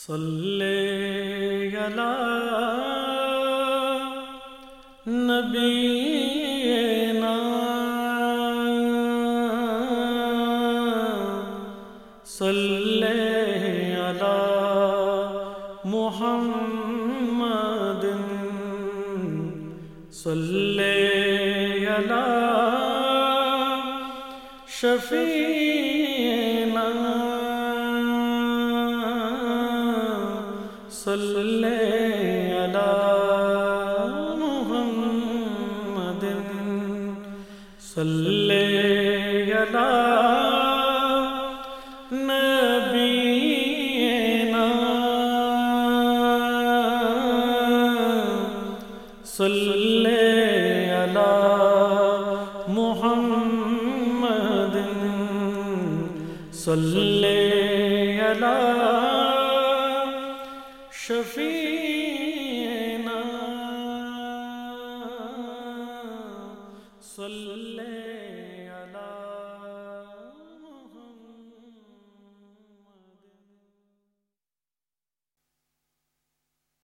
صلی علی نبینا صلی علی محمد صلی علی صلی علی محمد. صلی علی نبینا. صلی علی محمد. صلی علی شفیع صلی علی